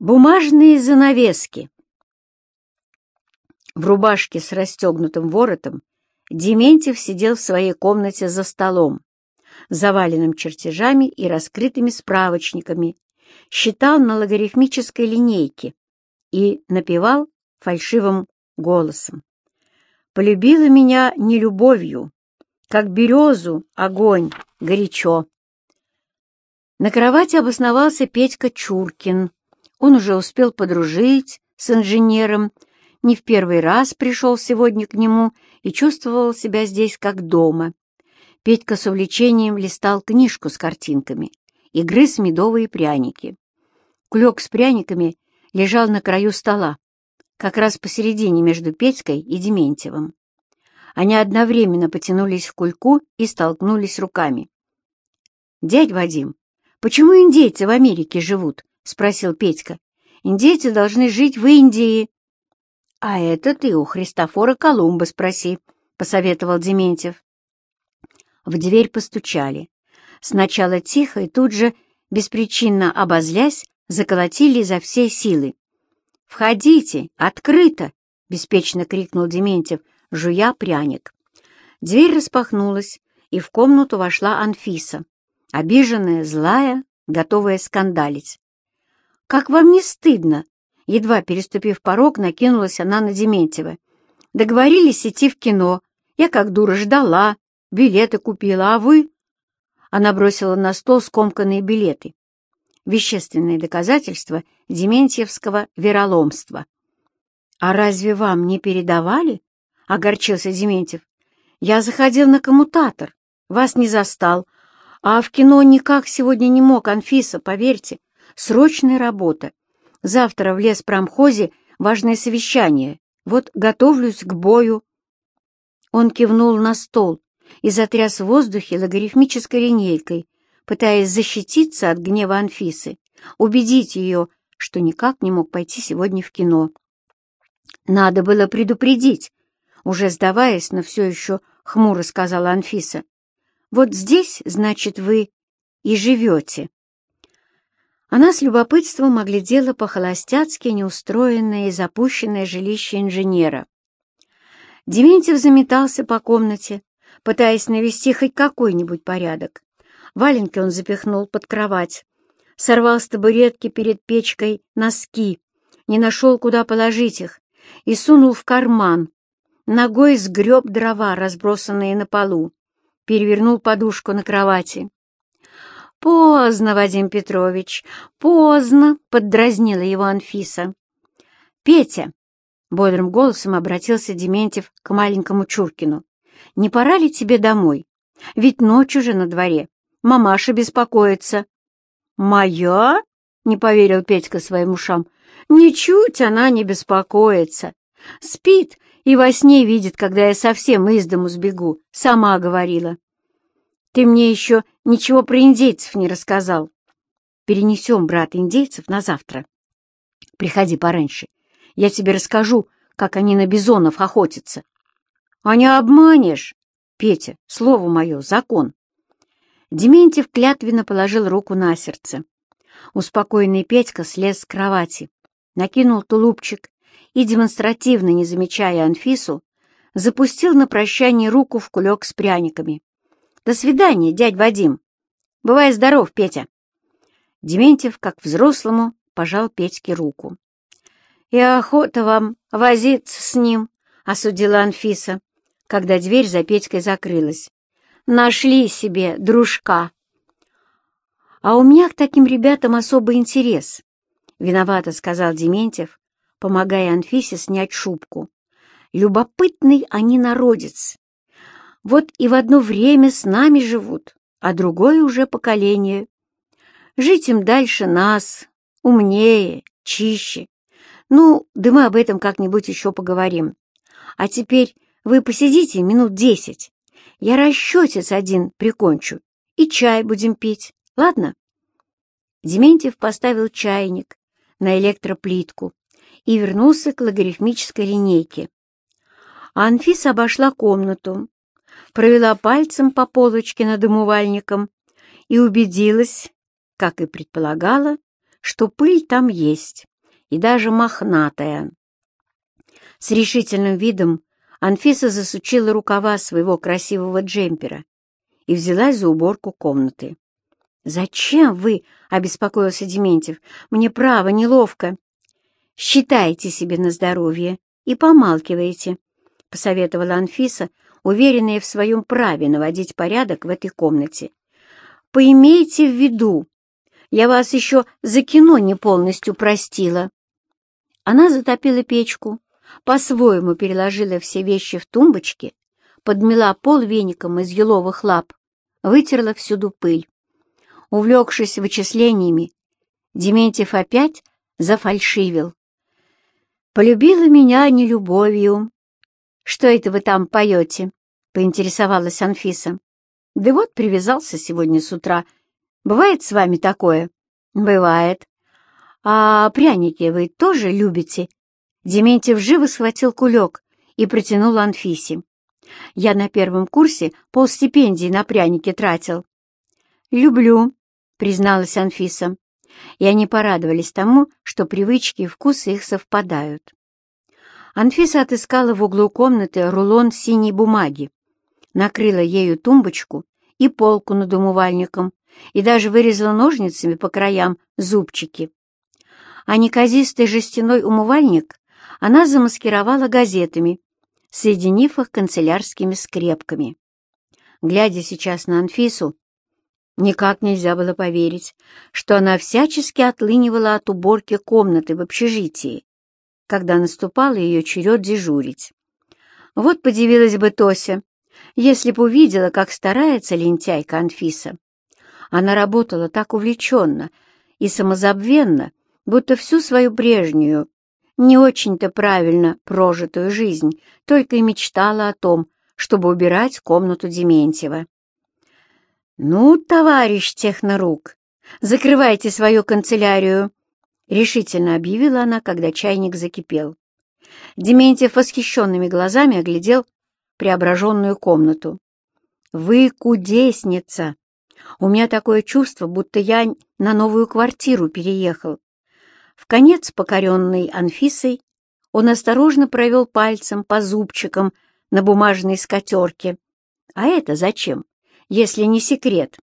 Бумажные занавески. В рубашке с расстегнутым воротом Дементьев сидел в своей комнате за столом, заваленным чертежами и раскрытыми справочниками, считал на логарифмической линейке и напевал фальшивым голосом. «Полюбила меня не любовью, как березу огонь горячо». На кровати обосновался Петька Чуркин. Он уже успел подружить с инженером, не в первый раз пришел сегодня к нему и чувствовал себя здесь как дома. Петька с увлечением листал книжку с картинками и грыз медовые пряники. Кулек с пряниками лежал на краю стола, как раз посередине между Петькой и Дементьевым. Они одновременно потянулись к кульку и столкнулись руками. «Дядь Вадим, почему индейцы в Америке живут?» — спросил Петька. «Индейцы должны жить в Индии». «А это ты у Христофора Колумба спроси», — посоветовал Дементьев. В дверь постучали. Сначала тихо и тут же, беспричинно обозлясь, заколотили изо всей силы. «Входите! Открыто!» — беспечно крикнул Дементьев, жуя пряник. Дверь распахнулась, и в комнату вошла Анфиса, обиженная, злая, готовая скандалить. «Как вам не стыдно?» Едва переступив порог, накинулась она на Дементьева. «Договорились идти в кино. Я, как дура, ждала, билеты купила, а вы...» Она бросила на стол скомканные билеты. Вещественные доказательства дементьевского вероломства. «А разве вам не передавали?» — огорчился Дементьев. «Я заходил на коммутатор, вас не застал, а в кино никак сегодня не мог, Анфиса, поверьте. Срочная работа. Завтра в леспромхозе важное совещание. Вот готовлюсь к бою». Он кивнул на стол и затряс в воздухе логарифмической линейкой, пытаясь защититься от гнева Анфисы, убедить ее, что никак не мог пойти сегодня в кино. «Надо было предупредить», — уже сдаваясь, но все еще хмуро сказала Анфиса. «Вот здесь, значит, вы и живете». Она с любопытством оглядела по-холостяцки неустроенное и запущенное жилище инженера. Дементьев заметался по комнате, пытаясь навести хоть какой-нибудь порядок. Валенки он запихнул под кровать, сорвал с табуретки перед печкой носки, не нашел, куда положить их, и сунул в карман. Ногой сгреб дрова, разбросанные на полу, перевернул подушку на кровати. «Поздно, Вадим Петрович, поздно!» — поддразнила его Анфиса. «Петя!» — бодрым голосом обратился Дементьев к маленькому Чуркину. «Не пора ли тебе домой? Ведь ночь уже на дворе. Мамаша беспокоится». «Моя?» — не поверил Петька своим ушам. «Ничуть она не беспокоится. Спит и во сне видит, когда я совсем из дому сбегу, сама говорила. Ты мне еще ничего про индейцев не рассказал. Перенесем, брат, индейцев на завтра. Приходи пораньше. Я тебе расскажу, как они на бизонов охотятся. А не обманешь. Петя, слово мое, закон. Дементьев клятвенно положил руку на сердце. Успокоенный Петька слез с кровати, накинул тулупчик и, демонстративно не замечая Анфису, запустил на прощание руку в кулек с пряниками. До свидания, дядь Вадим. Бывай здоров, Петя. Дементьев, как взрослому, пожал Петьке руку. «И охота вам возиться с ним», — осудила Анфиса, когда дверь за Петькой закрылась. «Нашли себе дружка». «А у меня к таким ребятам особый интерес», — виновато сказал Дементьев, помогая Анфисе снять шубку. «Любопытный они народец. Вот и в одно время с нами живут, а другое уже поколение. Жить им дальше нас, умнее, чище. Ну, да мы об этом как-нибудь еще поговорим. А теперь вы посидите минут десять. Я расчетец один прикончу, и чай будем пить, ладно?» Дементьев поставил чайник на электроплитку и вернулся к логарифмической линейке. А Анфиса обошла комнату, провела пальцем по полочке над умывальником и убедилась, как и предполагала, что пыль там есть, и даже мохнатая. С решительным видом Анфиса засучила рукава своего красивого джемпера и взялась за уборку комнаты. «Зачем вы?» — обеспокоился Дементьев. «Мне право неловко». «Считайте себе на здоровье и помалкивайте», — посоветовала Анфиса, уверенная в своем праве наводить порядок в этой комнате. «Поимейте в виду, я вас еще за кино не полностью простила». Она затопила печку, по-своему переложила все вещи в тумбочки, подмела пол веником из еловых лап, вытерла всюду пыль. Увлекшись вычислениями, Дементьев опять зафальшивил. «Полюбила меня не любовью». «Что это вы там поете?» — поинтересовалась Анфиса. «Да вот привязался сегодня с утра. Бывает с вами такое?» «Бывает. А пряники вы тоже любите?» Дементьев живо схватил кулек и протянул Анфисе. «Я на первом курсе полстипендии на пряники тратил». «Люблю», — призналась Анфиса. И они порадовались тому, что привычки и вкусы их совпадают. Анфиса отыскала в углу комнаты рулон синей бумаги, накрыла ею тумбочку и полку над умывальником и даже вырезала ножницами по краям зубчики. А неказистый жестяной умывальник она замаскировала газетами, соединив их канцелярскими скрепками. Глядя сейчас на Анфису, никак нельзя было поверить, что она всячески отлынивала от уборки комнаты в общежитии, когда наступал ее черед дежурить. Вот подивилась бы Тося, если бы увидела, как старается лентяйка Анфиса. Она работала так увлеченно и самозабвенно, будто всю свою прежнюю, не очень-то правильно прожитую жизнь, только и мечтала о том, чтобы убирать комнату Дементьева. «Ну, товарищ технорук, закрывайте свою канцелярию», — решительно объявила она, когда чайник закипел. Дементьев восхищенными глазами оглядел преображенную комнату. «Вы кудесница! У меня такое чувство, будто я на новую квартиру переехал. В конец покоренный Анфисой, он осторожно провел пальцем по зубчикам на бумажной скатерке. А это зачем, если не секрет?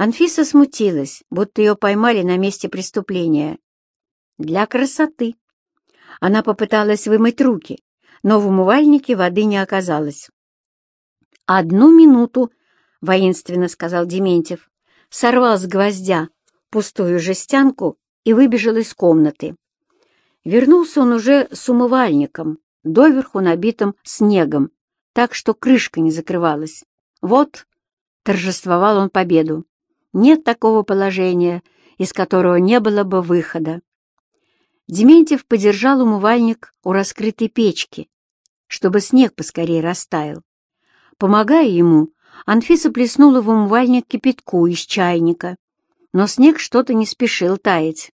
Анфиса смутилась, будто ее поймали на месте преступления. Для красоты. Она попыталась вымыть руки, но в умывальнике воды не оказалось. «Одну минуту», — воинственно сказал Дементьев, сорвал с гвоздя пустую жестянку и выбежал из комнаты. Вернулся он уже с умывальником, доверху набитым снегом, так что крышка не закрывалась. Вот, торжествовал он победу. Нет такого положения, из которого не было бы выхода. Дементьев подержал умывальник у раскрытой печки, чтобы снег поскорее растаял. Помогая ему, Анфиса плеснула в умывальник кипятку из чайника, но снег что-то не спешил таять.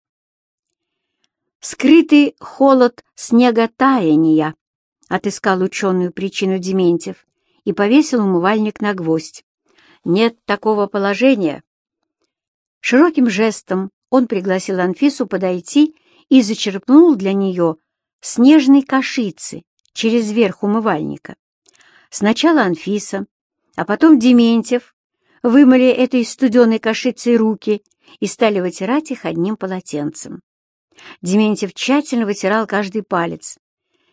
Скрытый холод снеготаяния, отыскал ученую причину Дементьев и повесил умывальник на гвоздь. Нет такого положения. Широким жестом он пригласил Анфису подойти и зачерпнул для нее снежной кашицы через верх умывальника. Сначала Анфиса, а потом Дементьев вымыли этой студеной кашицей руки и стали вытирать их одним полотенцем. Дементьев тщательно вытирал каждый палец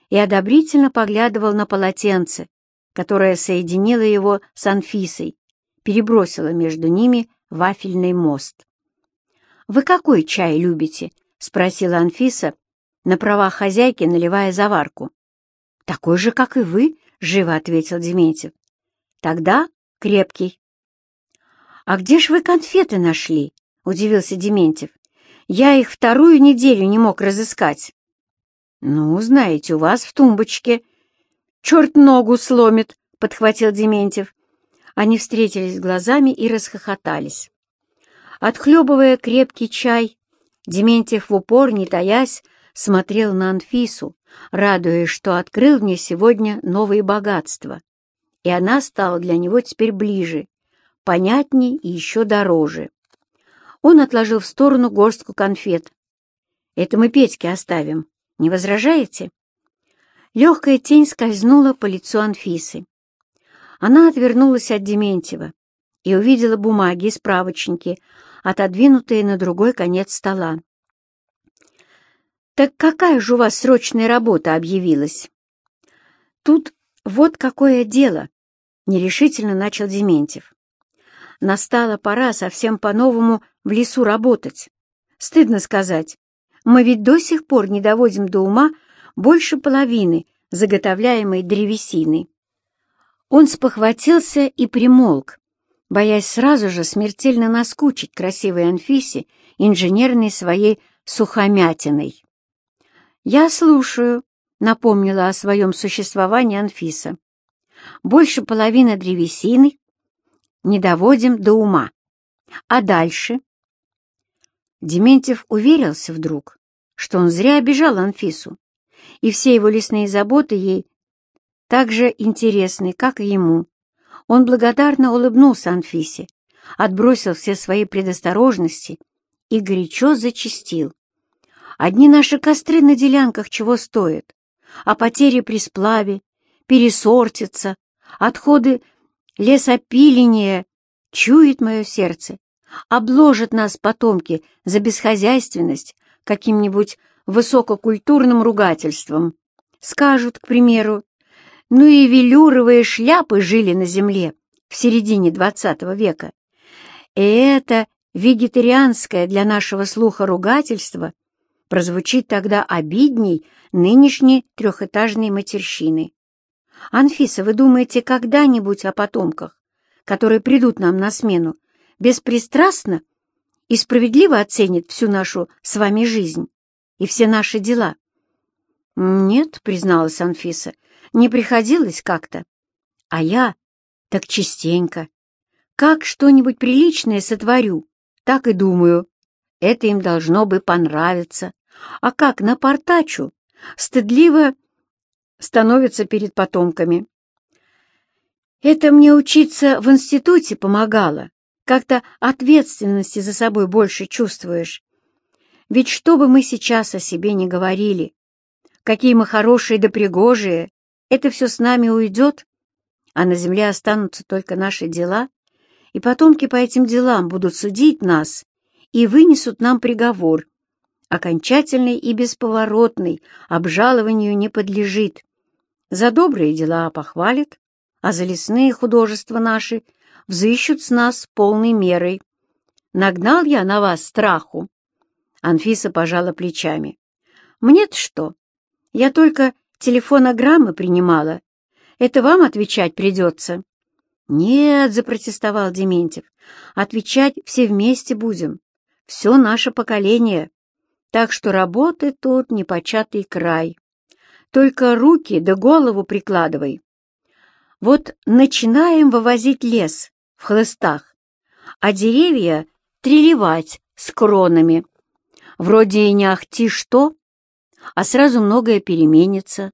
и одобрительно поглядывал на полотенце, которое соединило его с Анфисой, перебросило между ними вафельный мост. «Вы какой чай любите?» — спросила Анфиса, на правах хозяйки наливая заварку. «Такой же, как и вы», — живо ответил Дементьев. «Тогда крепкий». «А где ж вы конфеты нашли?» — удивился Дементьев. Я их вторую неделю не мог разыскать. Ну, знаете, у вас в тумбочке. Черт ногу сломит, подхватил Дементьев. Они встретились глазами и расхохотались. Отхлебывая крепкий чай, Дементьев в упор, не таясь, смотрел на Анфису, радуясь, что открыл мне сегодня новые богатства. И она стала для него теперь ближе, понятней и еще дороже. Он отложил в сторону горстку конфет. «Это мы Петьке оставим. Не возражаете?» Легкая тень скользнула по лицу Анфисы. Она отвернулась от Дементьева и увидела бумаги и справочники, отодвинутые на другой конец стола. «Так какая же у вас срочная работа объявилась?» «Тут вот какое дело», — нерешительно начал Дементьев. «Настала пора совсем по-новому в лесу работать. Стыдно сказать, мы ведь до сих пор не доводим до ума больше половины заготовляемой древесины. Он спохватился и примолк, боясь сразу же смертельно наскучить красивой Анфисе инженерной своей сухомятиной. «Я слушаю», — напомнила о своем существовании Анфиса. «Больше половины древесины не доводим до ума. А дальше?» Дементьев уверился вдруг, что он зря обижал Анфису, и все его лесные заботы ей так же интересны, как и ему. Он благодарно улыбнулся Анфисе, отбросил все свои предосторожности и горячо зачистил. Одни наши костры на делянках чего стоят, а потери при сплаве, пересортятся, отходы лесопиления, чует мое сердце, обложат нас потомки за бесхозяйственность каким-нибудь высококультурным ругательством. Скажут, к примеру, ну и велюровые шляпы жили на земле в середине XX века. И это вегетарианское для нашего слуха ругательство прозвучит тогда обидней нынешней трехэтажной матерщины. Анфиса, вы думаете когда-нибудь о потомках, которые придут нам на смену, беспристрастно и справедливо оценят всю нашу с вами жизнь и все наши дела? «Нет», — призналась Анфиса, — «не приходилось как-то. А я так частенько. Как что-нибудь приличное сотворю, так и думаю. Это им должно бы понравиться. А как напортачу, стыдливо становится перед потомками. Это мне учиться в институте помогало. Как-то ответственности за собой больше чувствуешь. Ведь что бы мы сейчас о себе не говорили, какие мы хорошие да пригожие, это все с нами уйдет, а на земле останутся только наши дела, и потомки по этим делам будут судить нас и вынесут нам приговор. Окончательный и бесповоротный, обжалованию не подлежит. За добрые дела похвалят, а за лесные художества наши взыщут с нас полной мерой. Нагнал я на вас страху. Анфиса пожала плечами. Мне-то что? Я только телефонограммы принимала. Это вам отвечать придется. Нет, запротестовал Дементьев. Отвечать все вместе будем. Все наше поколение. Так что работы тут непочатый край. Только руки да голову прикладывай. Вот начинаем вывозить лес в хлыстах, а деревья трелевать с кронами. Вроде и не ахти что, а сразу многое переменится,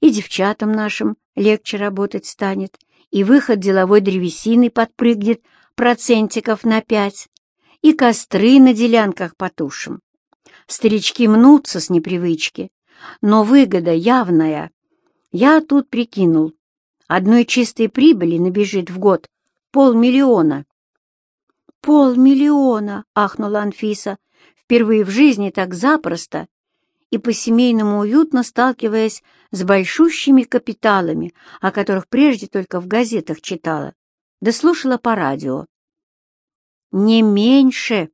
и девчатам нашим легче работать станет, и выход деловой древесины подпрыгнет процентиков на пять, и костры на делянках потушим. Старички мнутся с непривычки, но выгода явная. Я тут прикинул, одной чистой прибыли набежит в год полмиллиона. «Полмиллиона!» — ахнула Анфиса, впервые в жизни так запросто и по-семейному уютно сталкиваясь с большущими капиталами, о которых прежде только в газетах читала, да слушала по радио. Не меньше,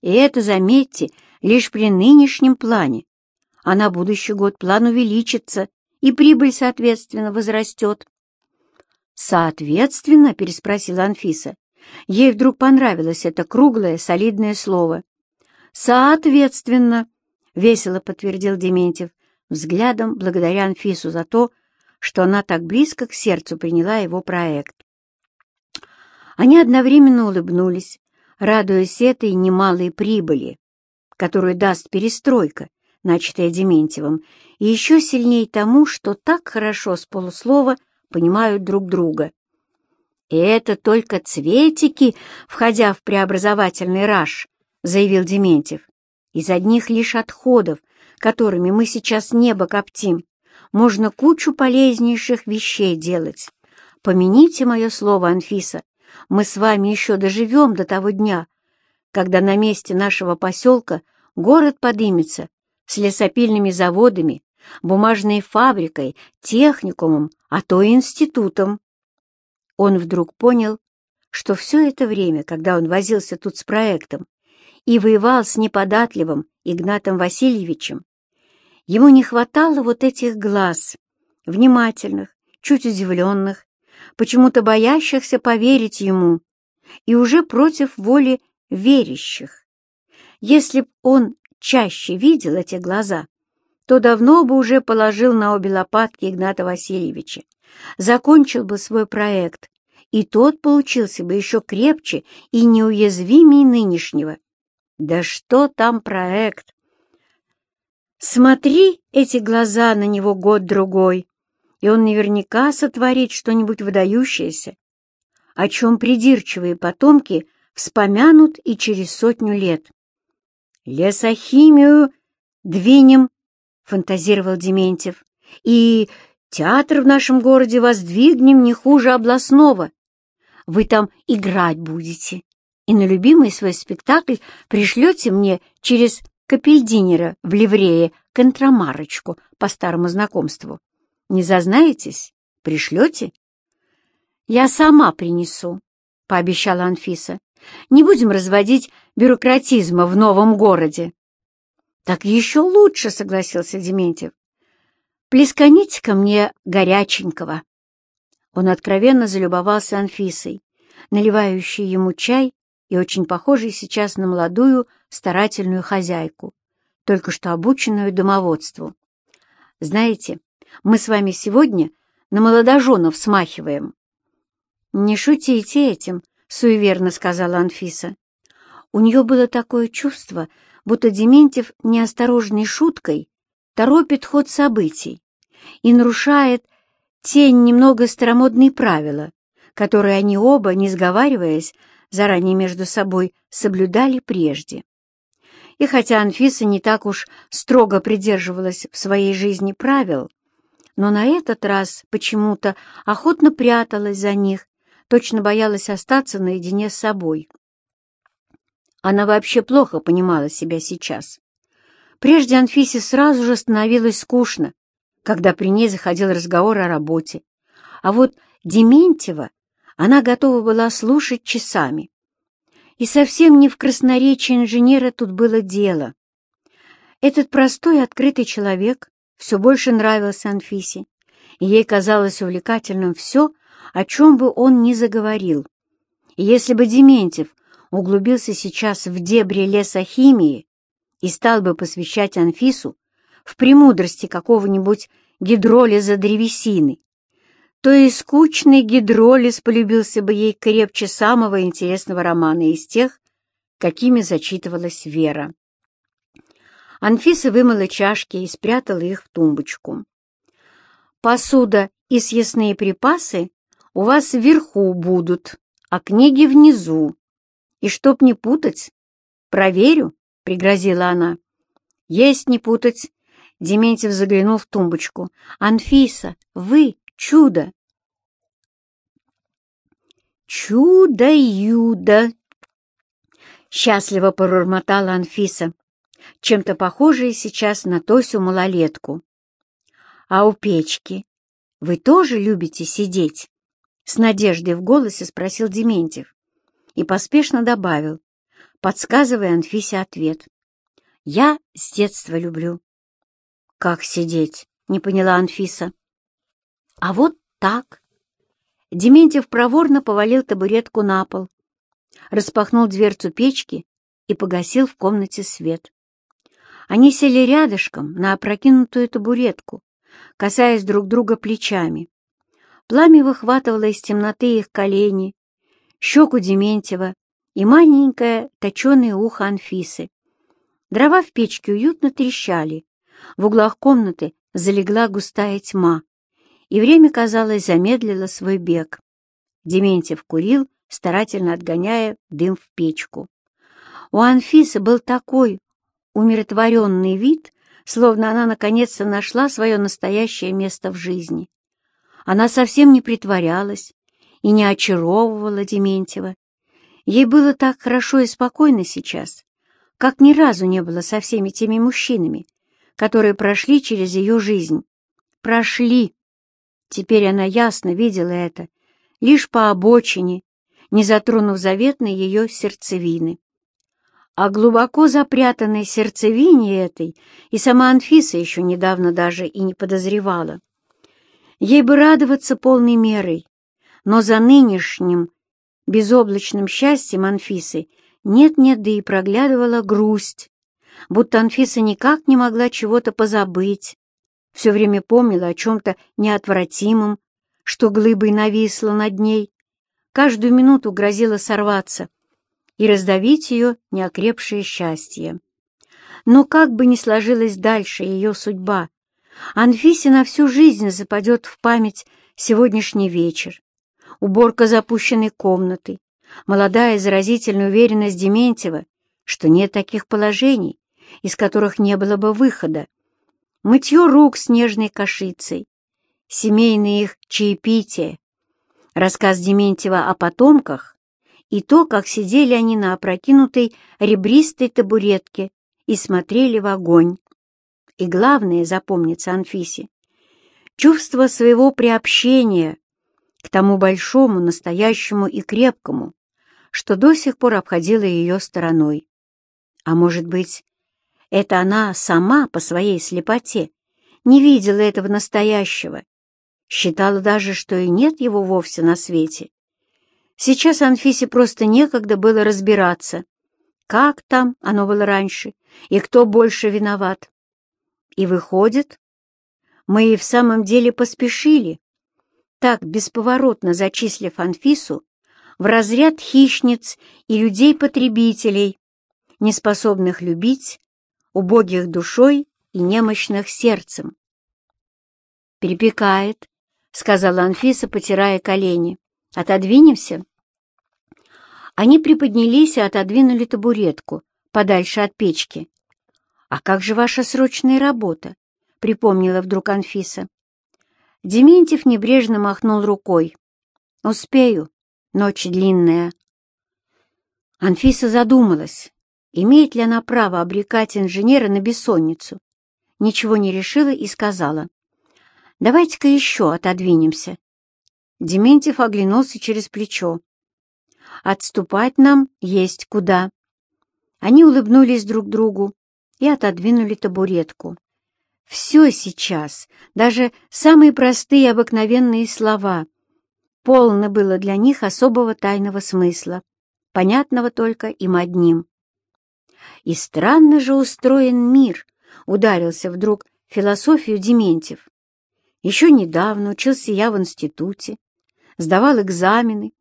и это, заметьте, лишь при нынешнем плане, а на будущий год план увеличится, и прибыль, соответственно, возрастет. «Соответственно?» — переспросила Анфиса. Ей вдруг понравилось это круглое, солидное слово. «Соответственно», — весело подтвердил Дементьев, взглядом благодаря Анфису за то, что она так близко к сердцу приняла его проект. Они одновременно улыбнулись, радуясь этой немалой прибыли, которую даст перестройка, начатая Дементьевым, и еще сильнее тому, что так хорошо с полуслова понимают друг друга. И это только цветики, входя в преобразовательный раж, заявил Дементьев. «Из одних лишь отходов, которыми мы сейчас небо коптим, можно кучу полезнейших вещей делать. Помяните мое слово, Анфиса, мы с вами еще доживем до того дня, когда на месте нашего поселка город подымется с лесопильными заводами, бумажной фабрикой, техникумом, а то и институтом. Он вдруг понял, что все это время, когда он возился тут с проектом и воевал с неподатливым Игнатом Васильевичем, ему не хватало вот этих глаз, внимательных, чуть удивленных, почему-то боящихся поверить ему и уже против воли верящих. Если б он чаще видел эти глаза, то давно бы уже положил на обе лопатки Игната Васильевича, закончил бы свой проект, и тот получился бы еще крепче и неуязвимее нынешнего. Да что там проект? Смотри эти глаза на него год-другой, и он наверняка сотворит что-нибудь выдающееся, о чем придирчивые потомки вспомянут и через сотню лет. «Лесохимию двинем», — фантазировал Дементьев, «и театр в нашем городе воздвигнем не хуже областного. Вы там играть будете, и на любимый свой спектакль пришлете мне через капельдинера в ливрее контрамарочку по старому знакомству. Не зазнаетесь? Пришлете? Я сама принесу, — пообещала Анфиса. Не будем разводить бюрократизма в новом городе. Так еще лучше, — согласился Дементьев. плесканите ко мне горяченького. Он откровенно залюбовался Анфисой, наливающей ему чай и очень похожей сейчас на молодую старательную хозяйку, только что обученную домоводству. Знаете, мы с вами сегодня на молодоженов смахиваем. Не шутите этим, — суеверно сказала Анфиса. У нее было такое чувство, будто Дементьев неосторожной шуткой торопит ход событий и нарушает те немного старомодные правила, которые они оба, не сговариваясь, заранее между собой соблюдали прежде. И хотя Анфиса не так уж строго придерживалась в своей жизни правил, но на этот раз почему-то охотно пряталась за них точно боялась остаться наедине с собой. Она вообще плохо понимала себя сейчас. Прежде Анфисе сразу же становилось скучно, когда при ней заходил разговор о работе. А вот Дементьева она готова была слушать часами. И совсем не в красноречии инженера тут было дело. Этот простой открытый человек все больше нравился Анфисе, и ей казалось увлекательным все, о чем бы он ни заговорил. И если бы Дементьев углубился сейчас в дебри лесохимии и стал бы посвящать Анфису в премудрости какого-нибудь гидролиза древесины, то и скучный гидролиз полюбился бы ей крепче самого интересного романа из тех, какими зачитывалась Вера. Анфиса вымыла чашки и спрятала их в тумбочку. Посуда и съестные припасы у вас вверху будут, а книги внизу. И чтоб не путать, проверю, — пригрозила она. Есть не путать. Дементьев заглянул в тумбочку. Анфиса, вы чудо! Чудо-юдо! Счастливо прормотала Анфиса, чем-то похожая сейчас на Тосю малолетку. А у печки вы тоже любите сидеть? С надеждой в голосе спросил Дементьев и поспешно добавил, подсказывая Анфисе ответ. «Я с детства люблю». «Как сидеть?» — не поняла Анфиса. «А вот так». Дементьев проворно повалил табуретку на пол, распахнул дверцу печки и погасил в комнате свет. Они сели рядышком на опрокинутую табуретку, касаясь друг друга плечами. Пламя выхватывало из темноты их колени, щеку Дементьева и маленькое точеное ухо Анфисы. Дрова в печке уютно трещали. В углах комнаты залегла густая тьма, и время, казалось, замедлило свой бег. Дементьев курил, старательно отгоняя дым в печку. У Анфисы был такой умиротворенный вид, словно она наконец-то нашла свое настоящее место в жизни. Она совсем не притворялась и не очаровывала Дементьева. Ей было так хорошо и спокойно сейчас, как ни разу не было со всеми теми мужчинами, которые прошли через ее жизнь. Прошли. Теперь она ясно видела это, лишь по обочине, не затронув заветной ее сердцевины. О глубоко запрятанной сердцевине этой и сама Анфиса еще недавно даже и не подозревала. Ей бы радоваться полной мерой, но за нынешним безоблачным счастьем Анфисы нет-нет, да и проглядывала грусть, будто Анфиса никак не могла чего-то позабыть, все время помнила о чем-то неотвратимом, что глыбой нависло над ней, каждую минуту грозила сорваться и раздавить ее неокрепшее счастье. Но как бы ни сложилась дальше ее судьба, Анфисе на всю жизнь западет в память сегодняшний вечер, уборка запущенной комнаты, молодая заразительная уверенность Дементьева, что нет таких положений, из которых не было бы выхода, мытье рук снежной кашицей, семейные их чаепития, рассказ Дементьева о потомках и то, как сидели они на опрокинутой ребристой табуретке и смотрели в огонь. И главное, запомнится Анфисе, чувство своего приобщения к тому большому, настоящему и крепкому, что до сих пор обходило ее стороной. А может быть, это она сама по своей слепоте не видела этого настоящего, считала даже, что и нет его вовсе на свете. Сейчас Анфисе просто некогда было разбираться, как там оно было раньше и кто больше виноват. И выходит, мы и в самом деле поспешили, так бесповоротно зачислив Анфису в разряд хищниц и людей-потребителей, неспособных любить, убогих душой и немощных сердцем. «Перепекает», — сказала Анфиса, потирая колени. «Отодвинемся?» Они приподнялись и отодвинули табуретку подальше от печки. «А как же ваша срочная работа?» — припомнила вдруг Анфиса. Дементьев небрежно махнул рукой. «Успею. Ночь длинная». Анфиса задумалась, имеет ли она право обрекать инженера на бессонницу. Ничего не решила и сказала. «Давайте-ка еще отодвинемся». Дементьев оглянулся через плечо. «Отступать нам есть куда». Они улыбнулись друг другу и отодвинули табуретку. Все сейчас, даже самые простые обыкновенные слова, полно было для них особого тайного смысла, понятного только им одним. И странно же устроен мир, ударился вдруг философию Дементьев. Еще недавно учился я в институте, сдавал экзамены,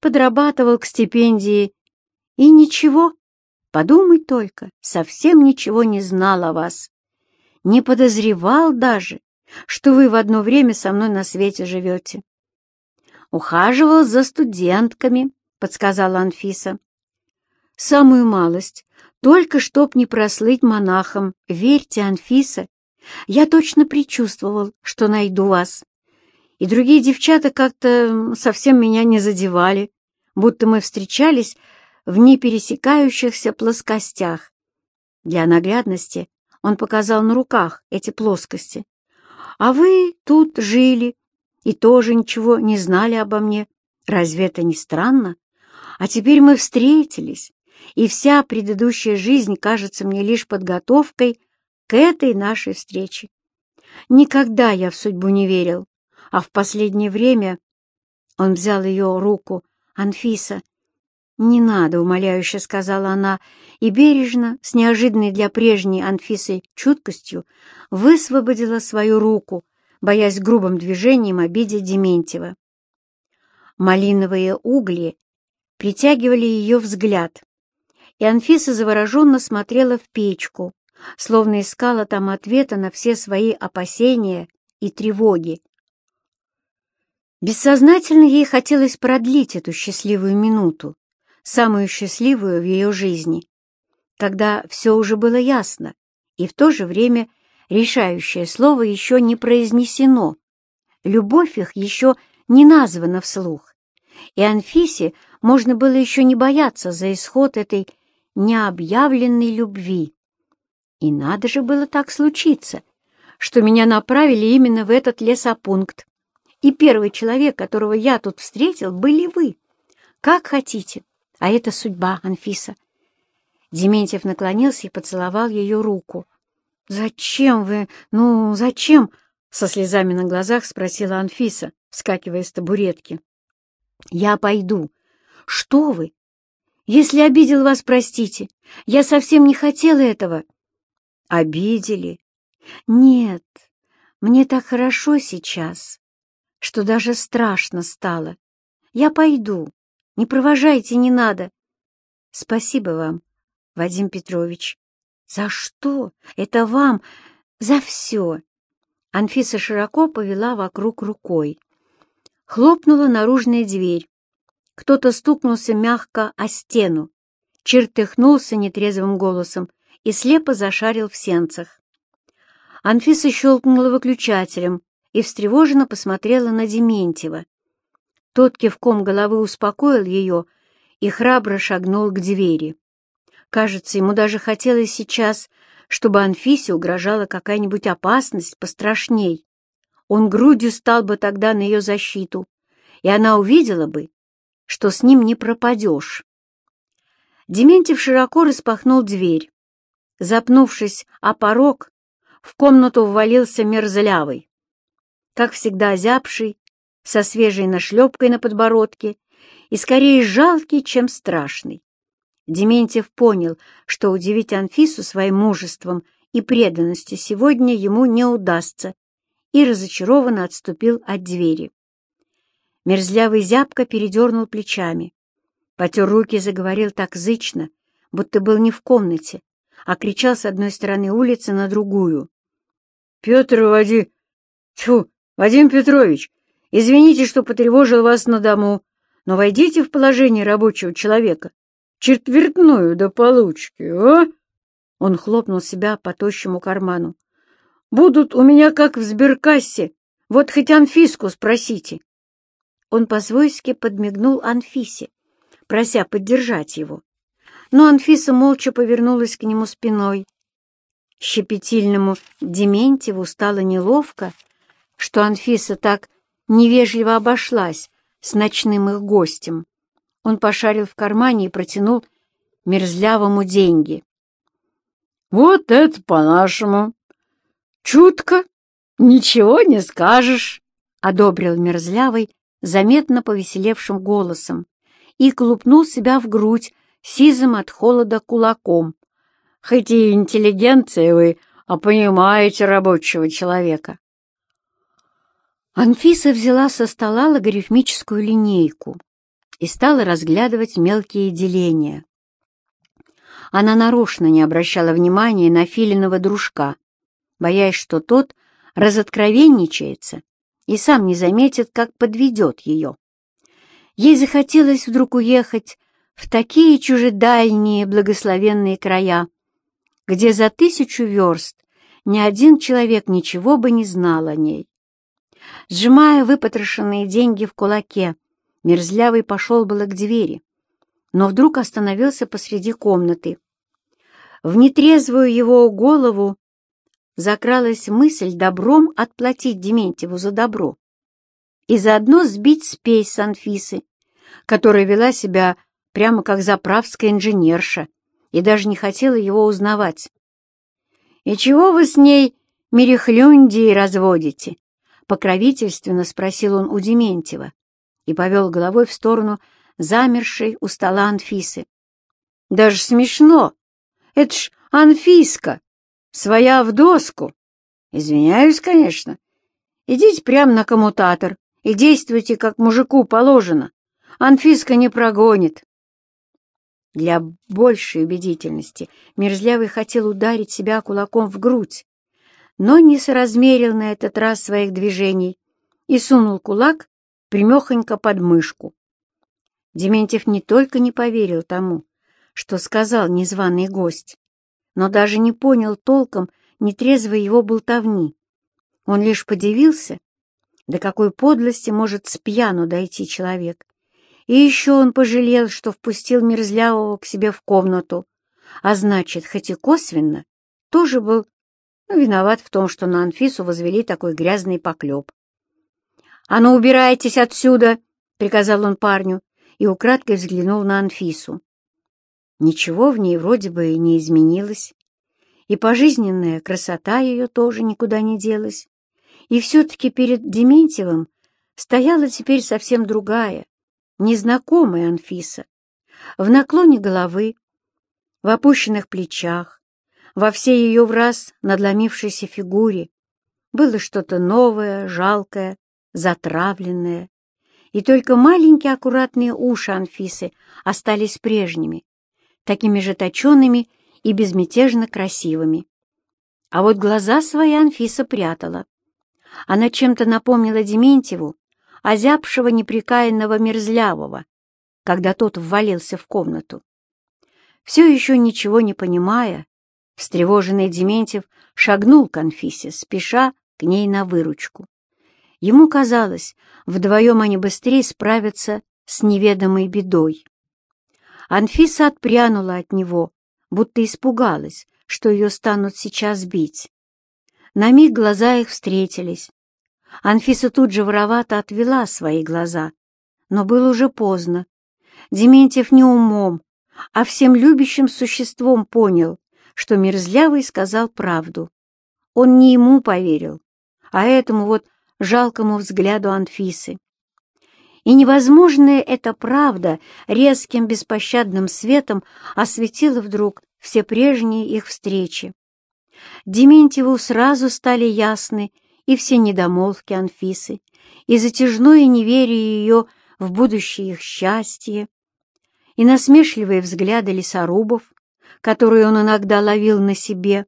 подрабатывал к стипендии, и ничего, подумай только, совсем ничего не знал о вас не подозревал даже, что вы в одно время со мной на свете живете. Ухаживал за студентками, подсказала Анфиса. Самую малость, только чтоб не прослыть монахом. Верьте, Анфиса, я точно предчувствовал, что найду вас. И другие девчата как-то совсем меня не задевали, будто мы встречались в непересекающихся плоскостях. Для наглядности он показал на руках эти плоскости. «А вы тут жили и тоже ничего не знали обо мне. Разве это не странно? А теперь мы встретились, и вся предыдущая жизнь кажется мне лишь подготовкой к этой нашей встрече. Никогда я в судьбу не верил, а в последнее время...» Он взял ее руку. «Анфиса, «Не надо», — умоляюще сказала она, и бережно, с неожиданной для прежней Анфисы чуткостью, высвободила свою руку, боясь грубым движением обидеть Дементьева. Малиновые угли притягивали ее взгляд, и Анфиса завороженно смотрела в печку, словно искала там ответа на все свои опасения и тревоги. Бессознательно ей хотелось продлить эту счастливую минуту, самую счастливую в ее жизни. когда все уже было ясно, и в то же время решающее слово еще не произнесено. Любовь их еще не названа вслух, и Анфисе можно было еще не бояться за исход этой необъявленной любви. И надо же было так случиться, что меня направили именно в этот лесопункт. И первый человек, которого я тут встретил, были вы. Как хотите, а это судьба, Анфиса. Дементьев наклонился и поцеловал ее руку. «Зачем вы? Ну, зачем?» — со слезами на глазах спросила Анфиса, вскакивая с табуретки. «Я пойду. Что вы? Если обидел вас, простите. Я совсем не хотела этого». «Обидели? Нет, мне так хорошо сейчас, что даже страшно стало. Я пойду. Не провожайте, не надо. Спасибо вам, Вадим Петрович. За что? Это вам. За все. Анфиса широко повела вокруг рукой. Хлопнула наружная дверь. Кто-то стукнулся мягко о стену, чертыхнулся нетрезвым голосом и слепо зашарил в сенцах. Анфиса щелкнула выключателем и встревоженно посмотрела на Дементьева. Тот кивком головы успокоил ее и храбро шагнул к двери. Кажется, ему даже хотелось сейчас, чтобы Анфисе угрожала какая-нибудь опасность пострашней. Он грудью стал бы тогда на ее защиту, и она увидела бы, что с ним не пропадешь. Дементьев широко распахнул дверь. Запнувшись о порог, в комнату ввалился мерзлявый. Как всегда озябший, со свежей нашлепкой на подбородке и скорее жалкий, чем страшный. Дементьев понял, что удивить Анфису своим мужеством и преданностью сегодня ему не удастся, и разочарованно отступил от двери. Мерзлявый зябко передернул плечами. Потер руки и заговорил так зычно, будто был не в комнате, а кричал с одной стороны улицы на другую. — Петр Вадим... Тьфу, Вадим Петрович, Извините, что потревожил вас на дому, но войдите в положение рабочего человека. Четвертную до получки, а?» Он хлопнул себя по тощему карману. «Будут у меня как в сберкассе. Вот хоть Анфиску спросите». Он по-свойски подмигнул Анфисе, прося поддержать его. Но Анфиса молча повернулась к нему спиной. Щепетильному Дементьеву стало неловко, что Анфиса так невежливо обошлась с ночным их гостем. Он пошарил в кармане и протянул мерзлявому деньги. «Вот это по-нашему! Чутко, ничего не скажешь!» — одобрил мерзлявый, заметно повеселевшим голосом, и клупнул себя в грудь сизым от холода кулаком. «Хоть и интеллигенция вы, а понимаете рабочего человека!» Анфиса взяла со стола логарифмическую линейку и стала разглядывать мелкие деления. Она нарочно не обращала внимания на филиного дружка, боясь, что тот разоткровенничается и сам не заметит, как подведет ее. Ей захотелось вдруг уехать в такие чужедальние благословенные края, где за тысячу верст ни один человек ничего бы не знал о ней. Сжимая выпотрошенные деньги в кулаке, Мерзлявый пошел было к двери, но вдруг остановился посреди комнаты. В нетрезвую его голову закралась мысль добром отплатить Дементьеву за добро и заодно сбить спесь с Анфисы, которая вела себя прямо как заправская инженерша и даже не хотела его узнавать. «И чего вы с ней мерехлюндии разводите?» покровительственно спросил он у Дементьева и повел головой в сторону замершей у стола Анфисы. «Даже смешно! Это ж Анфиска! Своя в доску! Извиняюсь, конечно. Идите прямо на коммутатор и действуйте, как мужику положено. Анфиска не прогонит». Для большей убедительности Мерзлявый хотел ударить себя кулаком в грудь, но не соразмерил на этот раз своих движений и сунул кулак примехонько под мышку. Дементьев не только не поверил тому, что сказал незваный гость, но даже не понял толком нетрезвой его болтовни. Он лишь подивился, до какой подлости может с пьяну дойти человек. И еще он пожалел, что впустил Мерзлявого к себе в комнату, а значит, хоть и косвенно, тоже был ну, виноват в том, что на Анфису возвели такой грязный поклеп. «А ну, убирайтесь отсюда!» — приказал он парню и украдкой взглянул на Анфису. Ничего в ней вроде бы и не изменилось, и пожизненная красота ее тоже никуда не делась. И все-таки перед Дементьевым стояла теперь совсем другая, незнакомая Анфиса. В наклоне головы, в опущенных плечах, во всей ее враз надломившейся фигуре было что-то новое, жалкое, затравленное. И только маленькие аккуратные уши Анфисы остались прежними, такими же точенными и безмятежно красивыми. А вот глаза свои Анфиса прятала. Она чем-то напомнила Дементьеву, озябшего неприкаянного мерзлявого, когда тот ввалился в комнату. Все еще ничего не понимая, встревоженный Дементьев шагнул к Анфисе, спеша к ней на выручку. Ему казалось, вдвоем они быстрее справятся с неведомой бедой. Анфиса отпрянула от него, будто испугалась, что ее станут сейчас бить. На миг глаза их встретились. Анфиса тут же воровато отвела свои глаза, но было уже поздно. Дементьев не умом, а всем любящим существом понял, что Мерзлявый сказал правду. Он не ему поверил, а этому вот жалкому взгляду Анфисы и невозможная эта правда резким беспощадным светом осветила вдруг все прежние их встречи. Дементьеву сразу стали ясны и все недомолвки Анфисы, и затяжное неверие ее в будущее их счастье, и насмешливые взгляды лесорубов, которые он иногда ловил на себе,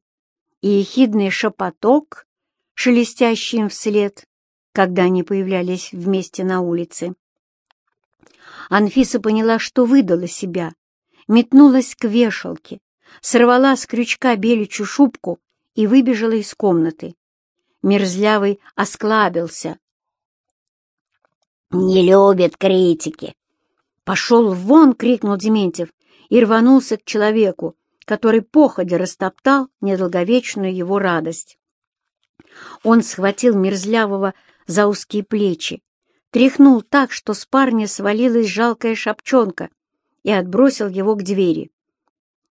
и ехидный шепоток, шелестящий им вслед, когда они появлялись вместе на улице. Анфиса поняла, что выдала себя, метнулась к вешалке, сорвала с крючка беличью шубку и выбежала из комнаты. Мерзлявый осклабился. «Не любит критики!» «Пошел вон!» — крикнул Дементьев и рванулся к человеку, который походя растоптал недолговечную его радость. Он схватил Мерзлявого за узкие плечи, тряхнул так, что с парня свалилась жалкая шапчонка и отбросил его к двери.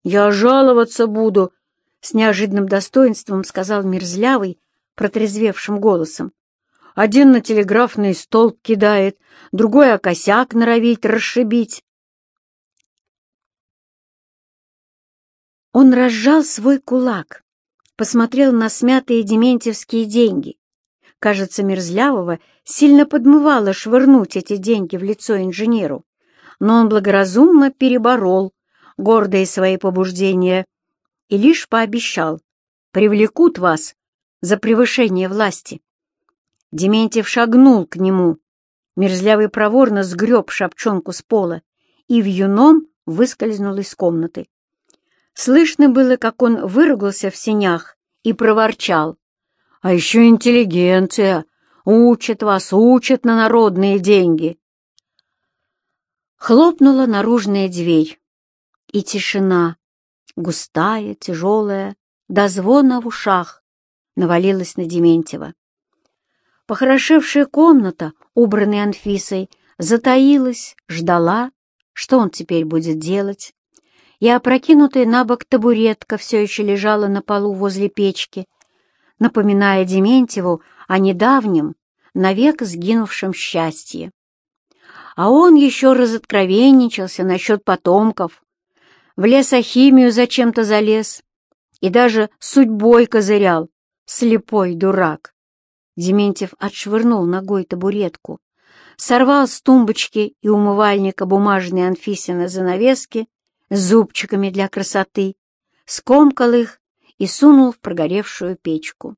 «Я жаловаться буду!» — с неожиданным достоинством сказал Мерзлявый, протрезвевшим голосом. «Один на телеграфный столб кидает, другой о косяк норовить расшибить». Он разжал свой кулак, посмотрел на смятые дементьевские деньги. Кажется, Мерзлявого сильно подмывало швырнуть эти деньги в лицо инженеру, но он благоразумно переборол гордые свои побуждения и лишь пообещал «привлекут вас за превышение власти». Дементьев шагнул к нему. Мерзлявый проворно сгреб шапчонку с пола и в юном выскользнул из комнаты. Слышно было, как он выругался в сенях и проворчал. «А еще интеллигенция! Учат вас, учат на народные деньги. Хлопнула наружная дверь, и тишина, густая, тяжелая, до звона в ушах, навалилась на Дементьева. Похорошевшая комната, убранная Анфисой, затаилась, ждала, что он теперь будет делать, и опрокинутая на бок табуретка все еще лежала на полу возле печки, напоминая Дементьеву о недавнем, навек сгинувшем счастье. А он еще разоткровенничался насчет потомков, в лесохимию зачем-то залез и даже судьбой козырял, слепой дурак. Дементьев отшвырнул ногой табуретку, сорвал с тумбочки и умывальника бумажные Анфисины занавески с зубчиками для красоты, скомкал их и сунул в прогоревшую печку.